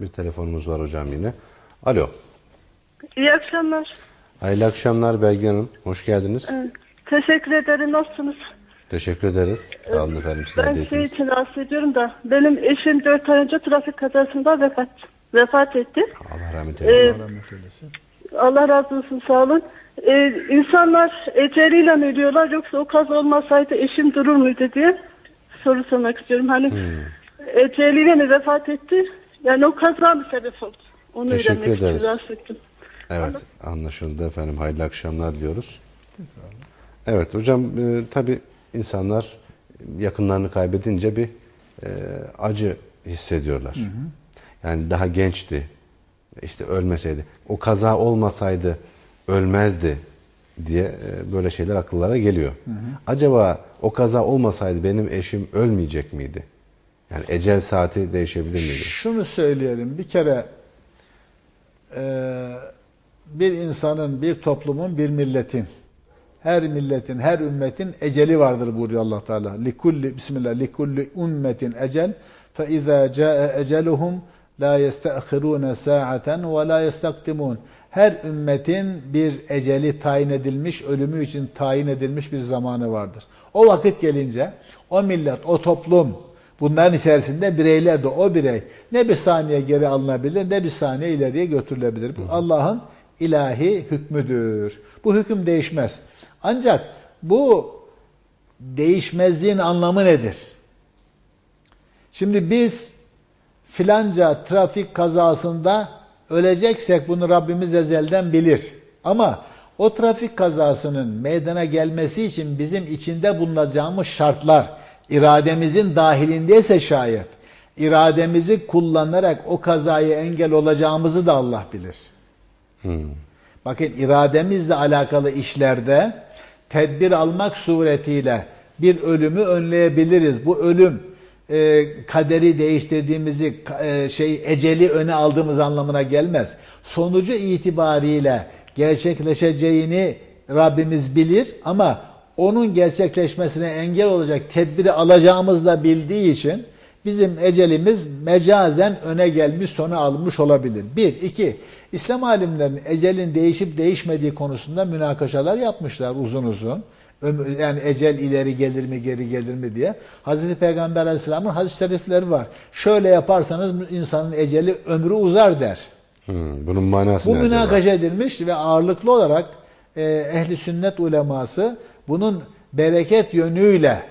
bir telefonumuz var hocam yine. Alo. İyi akşamlar. Hayırlı akşamlar Belgin Hanım. Hoş geldiniz. Evet, Teşekkür ederim. Nasılsınız? Teşekkür ederiz. Sağ olun efendim. Sizler Ben şey için rahatsız ediyorum da benim eşim 4 ay önce trafik kazasında vefat vefat etti. Allah rahmet Ee, eylesin. Rahmet eylesin. Allah razı olsun sağ olun. Ee, insanlar eceliyle mi ölüyorlar yoksa o kaza olmasaydı eşim durur muydu diye soru sormak istiyorum. Hani Hmm. eceliyle mi vefat etti? Yani o kaza mı sebep oldu? Onu Teşekkür öğrenmek için ederiz. rahatsız ettim. Evet anlaşıldı efendim. Hayırlı akşamlar diliyoruz. Evet hocam e, tabi insanlar yakınlarını kaybedince bir e, acı hissediyorlar. Yani daha gençti. işte ölmeseydi. O kaza olmasaydı ölmezdi diye e, böyle şeyler akıllara geliyor. Acaba o kaza olmasaydı benim eşim ölmeyecek miydi? Yani ecel saati değişebilir miydi? Şunu söyleyelim. Bir kere e, bir insanın, bir toplumun, bir milletin her milletin, her ümmetin eceli vardır buyuruyor Allah Teala. Likulli bismillah likulli ummetin ecel fe iza caa eceluhum la yestahirun sa'aten ve la yestakdimun. Her ümmetin bir eceli tayin edilmiş, ölümü için tayin edilmiş bir zamanı vardır. O vakit gelince o millet, o toplum, bunların içerisinde bireyler de o birey ne bir saniye geri alınabilir ne bir saniye ileriye götürülebilir. Bu Allah'ın ilahi hükmüdür. Bu hüküm değişmez. Ancak bu değişmezliğin anlamı nedir? Şimdi biz filanca trafik kazasında öleceksek bunu Rabbimiz ezelden bilir. Ama o trafik kazasının meydana gelmesi için bizim içinde bulunacağımız şartlar irademizin dahilindeyse şayet irademizi kullanarak o kazayı engel olacağımızı da Allah bilir. Bakın irademizle alakalı işlerde tedbir almak suretiyle bir ölümü önleyebiliriz. Bu ölüm e, kaderi değiştirdiğimizi e, şey eceli öne aldığımız anlamına gelmez. Sonucu itibariyle gerçekleşeceğini Rabbimiz bilir ama onun gerçekleşmesine engel olacak tedbiri alacağımızı da bildiği için bizim ecelimiz mecazen öne gelmiş sona alınmış olabilir. Bir, iki, İslam alimlerinin ecelin değişip değişmediği konusunda münakaşalar yapmışlar uzun uzun. Yani ecel ileri gelir mi geri gelir mi diye. Hazreti Peygamber Aleyhisselam'ın hadis-i şerifleri var. Şöyle yaparsanız insanın eceli ömrü uzar der. Hmm, bunun manası Bu acaba? münakaşa edilmiş ve ağırlıklı olarak e, ehli sünnet uleması bunun bereket yönüyle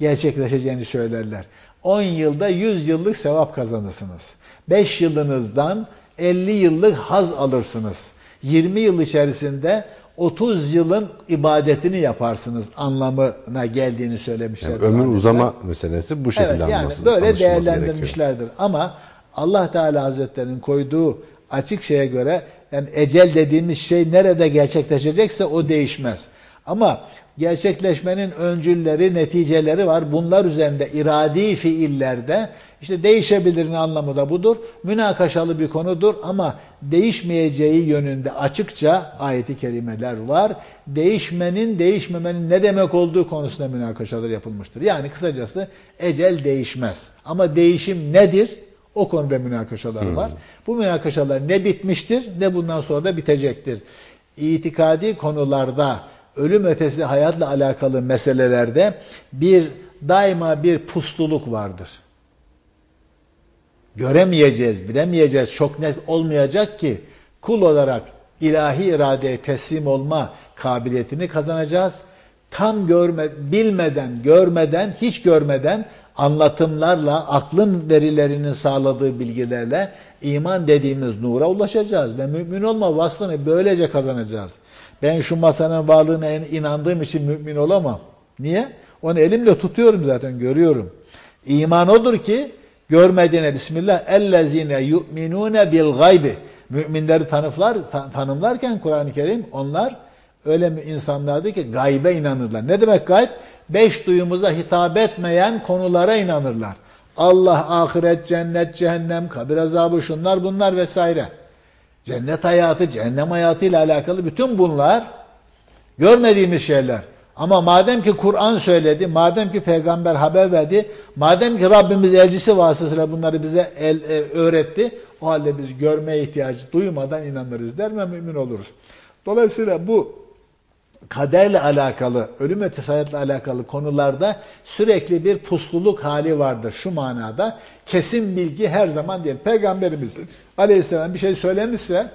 gerçekleşeceğini söylerler. 10 yılda 100 yıllık sevap kazanırsınız. 5 yılınızdan 50 yıllık haz alırsınız. 20 yıl içerisinde 30 yılın ibadetini yaparsınız anlamına geldiğini söylemişler. Yani ömür uzama meselesi bu şekilde Evet yani anlaşılması- böyle anlaşılması gerekiyor. değerlendirmişlerdir. Ama Allah Teala Hazretlerinin koyduğu açık şeye göre yani ecel dediğimiz şey nerede gerçekleşecekse o değişmez. Ama gerçekleşmenin öncülleri, neticeleri var. Bunlar üzerinde iradi fiillerde işte değişebilirin anlamı da budur. Münakaşalı bir konudur ama değişmeyeceği yönünde açıkça ayeti kerimeler var. Değişmenin, değişmemenin ne demek olduğu konusunda münakaşalar yapılmıştır. Yani kısacası ecel değişmez. Ama değişim nedir? O konuda münakaşalar var. Bu münakaşalar ne bitmiştir ne bundan sonra da bitecektir. İtikadi konularda ölüm ötesi hayatla alakalı meselelerde bir daima bir pustuluk vardır. Göremeyeceğiz, bilemeyeceğiz, çok net olmayacak ki kul olarak ilahi iradeye teslim olma kabiliyetini kazanacağız. Tam görme, bilmeden, görmeden, hiç görmeden anlatımlarla, aklın verilerinin sağladığı bilgilerle iman dediğimiz nura ulaşacağız ve mümin olma vasfını böylece kazanacağız. Ben şu masanın varlığına inandığım için mümin olamam. Niye? Onu elimle tutuyorum zaten, görüyorum. İman odur ki görmediğine bismillah ellezine yu'minune bil gaybi. Müminleri tanıflar, ta- tanımlarken Kur'an-ı Kerim onlar öyle insanlardı ki gaybe inanırlar. Ne demek gayb? Beş duyumuza hitap etmeyen konulara inanırlar. Allah, ahiret, cennet, cehennem, kabir azabı, şunlar bunlar vesaire. Cennet hayatı, cehennem hayatı ile alakalı bütün bunlar görmediğimiz şeyler. Ama madem ki Kur'an söyledi, madem ki peygamber haber verdi, madem ki Rabbimiz elçisi vasıtasıyla bunları bize el, e, öğretti, o halde biz görmeye ihtiyacı duymadan inanırız der ve mümin oluruz. Dolayısıyla bu kaderle alakalı, ölüm ve tesaretle alakalı konularda sürekli bir pusluluk hali vardır şu manada. Kesin bilgi her zaman değil. Peygamberimiz aleyhisselam bir şey söylemişse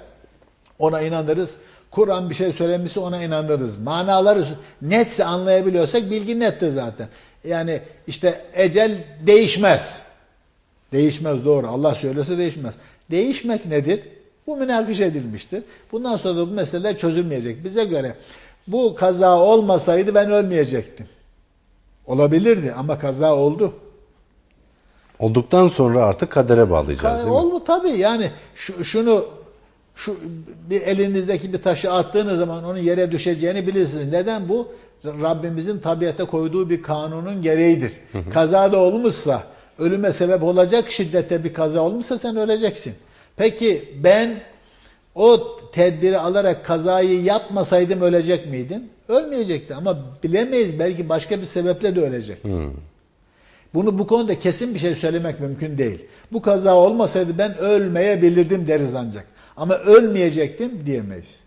ona inanırız. Kur'an bir şey söylemişse ona inanırız. Manaları netse anlayabiliyorsak bilgi nettir zaten. Yani işte ecel değişmez. Değişmez doğru. Allah söylese değişmez. Değişmek nedir? Bu münakişe edilmiştir. Bundan sonra da bu mesele çözülmeyecek. Bize göre bu kaza olmasaydı ben ölmeyecektim. Olabilirdi ama kaza oldu. Olduktan sonra artık kadere bağlayacağız değil mi? Oldu tabii yani şu, şunu şu bir elinizdeki bir taşı attığınız zaman onun yere düşeceğini bilirsiniz. Neden bu? Rabbimizin tabiate koyduğu bir kanunun gereğidir. Kazada olmuşsa, ölüme sebep olacak şiddette bir kaza olmuşsa sen öleceksin. Peki ben o tedbiri alarak kazayı yapmasaydım ölecek miydim? Ölmeyecekti ama bilemeyiz belki başka bir sebeple de ölecekti. Bunu bu konuda kesin bir şey söylemek mümkün değil. Bu kaza olmasaydı ben ölmeyebilirdim deriz ancak. Ama ölmeyecektim diyemeyiz.